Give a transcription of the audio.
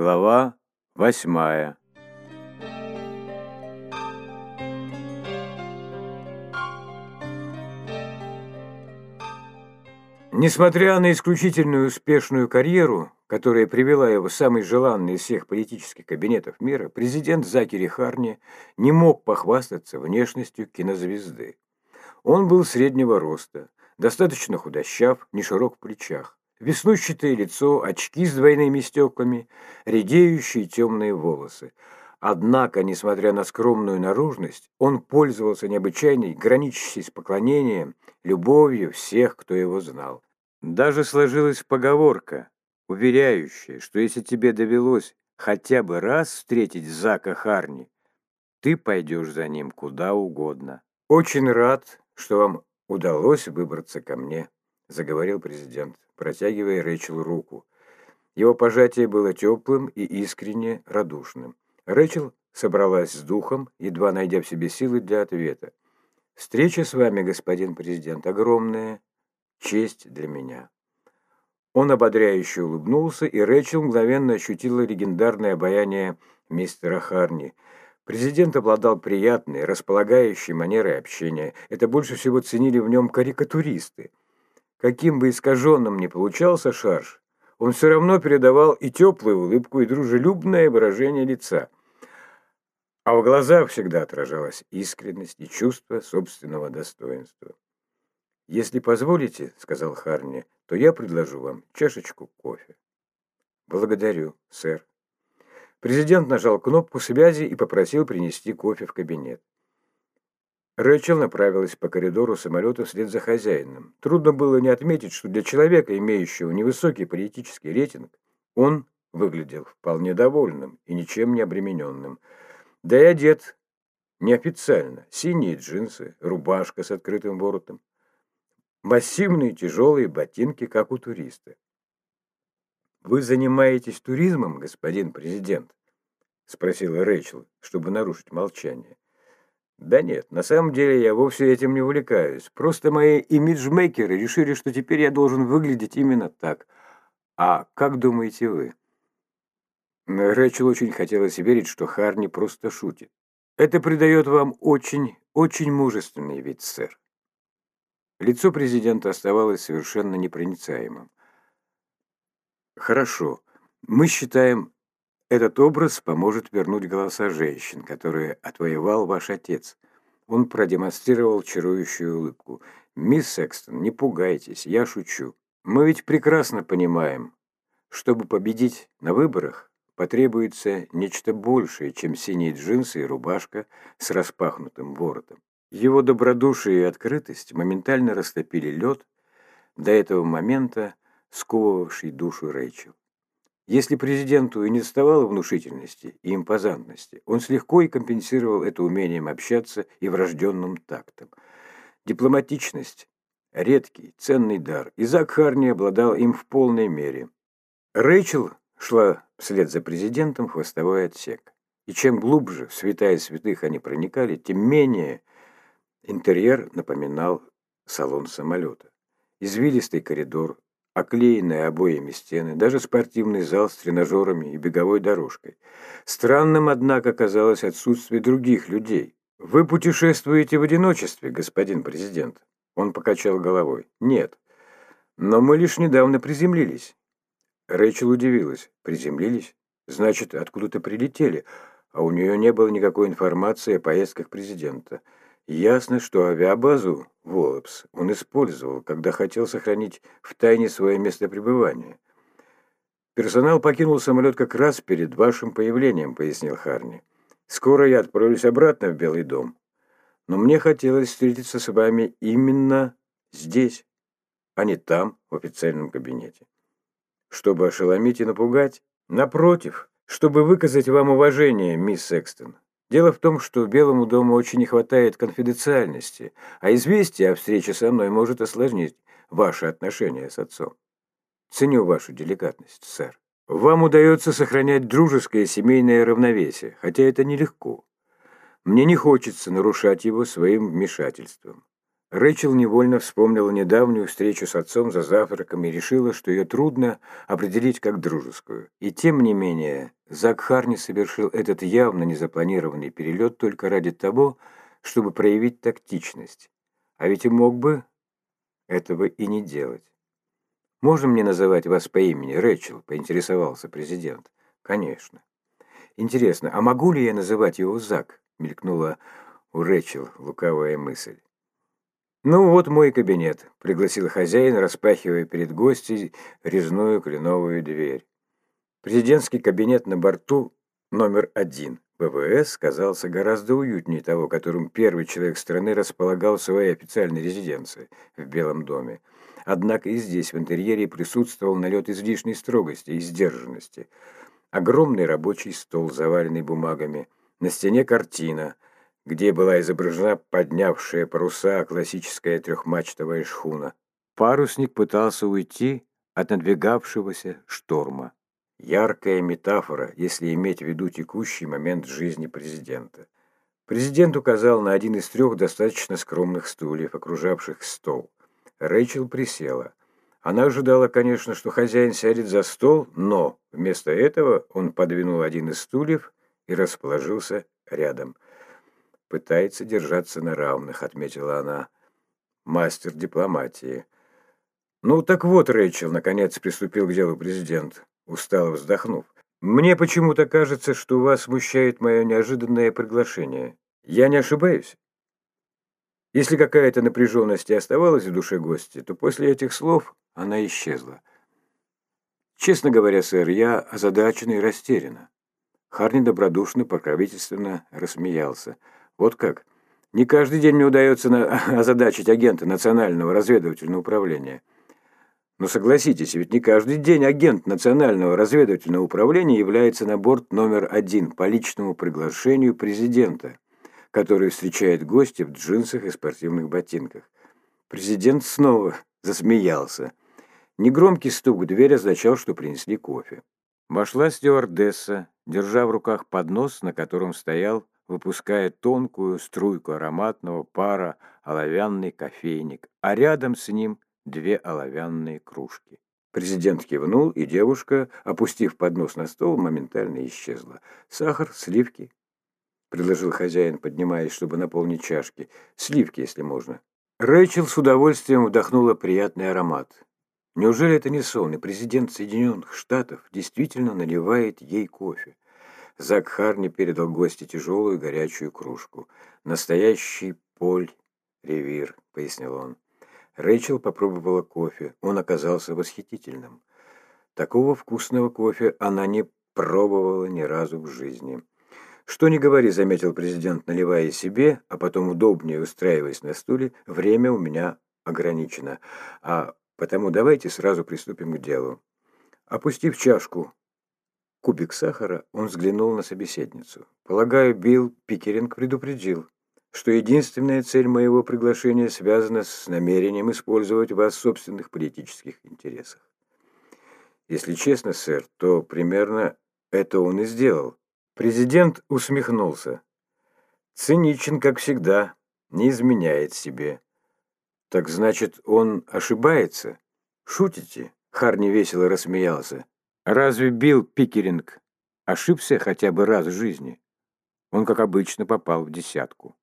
Глава восьмая. Несмотря на исключительную успешную карьеру, которая привела его в самый желанный из всех политических кабинетов мира, президент Закири Харни не мог похвастаться внешностью кинозвезды. Он был среднего роста, достаточно худощав, не широк в плечах. Веснущатое лицо, очки с двойными стеклами, редеющие темные волосы. Однако, несмотря на скромную наружность, он пользовался необычайной, граничащей с поклонением, любовью всех, кто его знал. Даже сложилась поговорка, уверяющая, что если тебе довелось хотя бы раз встретить Зака Харни, ты пойдешь за ним куда угодно. Очень рад, что вам удалось выбраться ко мне, заговорил президент протягивая Рэйчел руку. Его пожатие было теплым и искренне радушным. Рэйчел собралась с духом, едва найдя в себе силы для ответа. «Встреча с вами, господин президент, огромная честь для меня». Он ободряюще улыбнулся, и Рэйчел мгновенно ощутила легендарное обаяние мистера Харни. Президент обладал приятной, располагающей манерой общения. Это больше всего ценили в нем карикатуристы. Каким бы искаженным ни получался шарж, он все равно передавал и теплую улыбку, и дружелюбное выражение лица. А в глазах всегда отражалась искренность и чувство собственного достоинства. «Если позволите, — сказал Харни, — то я предложу вам чашечку кофе». «Благодарю, сэр». Президент нажал кнопку связи и попросил принести кофе в кабинет. Рэчел направилась по коридору самолета вслед за хозяином. Трудно было не отметить, что для человека, имеющего невысокий политический рейтинг, он выглядел вполне довольным и ничем не обремененным. Да и одет неофициально. Синие джинсы, рубашка с открытым воротом. Массивные тяжелые ботинки, как у туриста. «Вы занимаетесь туризмом, господин президент?» — спросила Рэйчел, чтобы нарушить молчание. Да нет, на самом деле я вовсе этим не увлекаюсь. Просто мои имиджмейкеры решили, что теперь я должен выглядеть именно так. А как думаете вы? Рэчел очень хотелось верить, что Харни просто шутит. Это придает вам очень, очень мужественный вид, сэр. Лицо президента оставалось совершенно непроницаемым. Хорошо. Мы считаем, этот образ поможет вернуть голоса женщин, которые отвоевал ваш отец. Он продемонстрировал чарующую улыбку. «Мисс Секстон, не пугайтесь, я шучу. Мы ведь прекрасно понимаем, чтобы победить на выборах, потребуется нечто большее, чем синие джинсы и рубашка с распахнутым воротом. Его добродушие и открытость моментально растопили лед, до этого момента сковывавший душу Рэйчел. Если президенту и не доставало внушительности и импозантности, он слегка и компенсировал это умением общаться и врожденным тактом. Дипломатичность – редкий, ценный дар, и Зак Харни обладал им в полной мере. Рэйчел шла вслед за президентом в хвостовой отсек. И чем глубже в святая святых они проникали, тем менее интерьер напоминал салон самолета. Извилистый коридор, оклеенные обоями стены, даже спортивный зал с тренажерами и беговой дорожкой. Странным, однако, казалось отсутствие других людей. «Вы путешествуете в одиночестве, господин президент?» Он покачал головой. «Нет. Но мы лишь недавно приземлились». Рэйчел удивилась. «Приземлились? Значит, откуда-то прилетели, а у нее не было никакой информации о поездках президента». Ясно, что авиабазу Волопс он использовал, когда хотел сохранить в тайне свое место пребывания. «Персонал покинул самолет как раз перед вашим появлением», — пояснил Харни. «Скоро я отправлюсь обратно в Белый дом. Но мне хотелось встретиться с вами именно здесь, а не там, в официальном кабинете. Чтобы ошеломить и напугать? Напротив, чтобы выказать вам уважение, мисс Секстон. Дело в том, что Белому дому очень не хватает конфиденциальности, а известие о встрече со мной может осложнить ваши отношения с отцом. Ценю вашу деликатность, сэр. Вам удается сохранять дружеское семейное равновесие, хотя это нелегко. Мне не хочется нарушать его своим вмешательством. Рэчел невольно вспомнила недавнюю встречу с отцом за завтраком и решила, что ее трудно определить как дружескую. И тем не менее, Зак Харни совершил этот явно незапланированный перелет только ради того, чтобы проявить тактичность. А ведь и мог бы этого и не делать. «Можно мне называть вас по имени, Рэчел?» – поинтересовался президент. «Конечно». «Интересно, а могу ли я называть его Зак?» – мелькнула у Рэчел лукавая мысль. «Ну вот мой кабинет», — пригласил хозяин, распахивая перед гостей резную кленовую дверь. Президентский кабинет на борту номер один ВВС казался гораздо уютнее того, которым первый человек страны располагал в своей официальной резиденции в Белом доме. Однако и здесь в интерьере присутствовал налет излишней строгости и сдержанности. Огромный рабочий стол, заваленный бумагами, на стене картина — где была изображена поднявшая паруса классическая трехмачтовая шхуна. Парусник пытался уйти от надвигавшегося шторма. Яркая метафора, если иметь в виду текущий момент жизни президента. Президент указал на один из трех достаточно скромных стульев, окружавших стол. Рэйчел присела. Она ожидала, конечно, что хозяин сядет за стол, но вместо этого он подвинул один из стульев и расположился рядом – пытается держаться на равных», — отметила она. «Мастер дипломатии». «Ну, так вот, Рэйчел, наконец приступил к делу президент, устало вздохнув. «Мне почему-то кажется, что вас смущает мое неожиданное приглашение. Я не ошибаюсь?» Если какая-то напряженность и оставалась в душе гостя, то после этих слов она исчезла. «Честно говоря, сэр, я озадачена и растеряна». Харни добродушно, покровительственно рассмеялся – вот как. Не каждый день мне удается на... озадачить агента Национального разведывательного управления. Но согласитесь, ведь не каждый день агент Национального разведывательного управления является на борт номер один по личному приглашению президента, который встречает гостя в джинсах и спортивных ботинках. Президент снова засмеялся. Негромкий стук в дверь означал, что принесли кофе. Вошла стюардесса, держа в руках поднос, на котором стоял выпуская тонкую струйку ароматного пара оловянный кофейник, а рядом с ним две оловянные кружки. Президент кивнул, и девушка, опустив поднос на стол, моментально исчезла. «Сахар, сливки?» — предложил хозяин, поднимаясь, чтобы наполнить чашки. «Сливки, если можно». Рэйчел с удовольствием вдохнула приятный аромат. Неужели это не сон, и президент Соединенных Штатов действительно наливает ей кофе? Зак Харни передал гости тяжелую горячую кружку. «Настоящий Поль Ревир», — пояснил он. Рэйчел попробовала кофе. Он оказался восхитительным. Такого вкусного кофе она не пробовала ни разу в жизни. «Что не говори», — заметил президент, наливая себе, а потом удобнее устраиваясь на стуле, «время у меня ограничено, а потому давайте сразу приступим к делу». Опустив чашку кубик сахара, он взглянул на собеседницу. «Полагаю, Билл Пикеринг предупредил, что единственная цель моего приглашения связана с намерением использовать вас в собственных политических интересах. Если честно, сэр, то примерно это он и сделал». Президент усмехнулся. «Циничен, как всегда, не изменяет себе». «Так значит, он ошибается? Шутите?» Харни весело рассмеялся. Разве Билл Пикеринг ошибся хотя бы раз в жизни? Он, как обычно, попал в десятку.